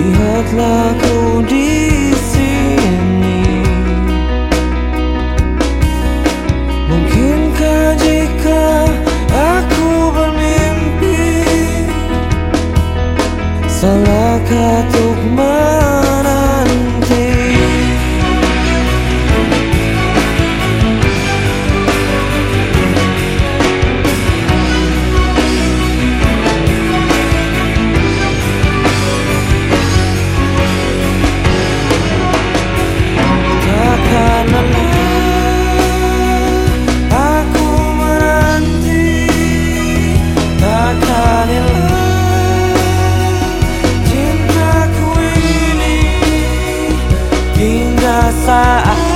Lihatlah ku di sini. Mungkinkah jika aku bermimpi Salahkah Tuhan 나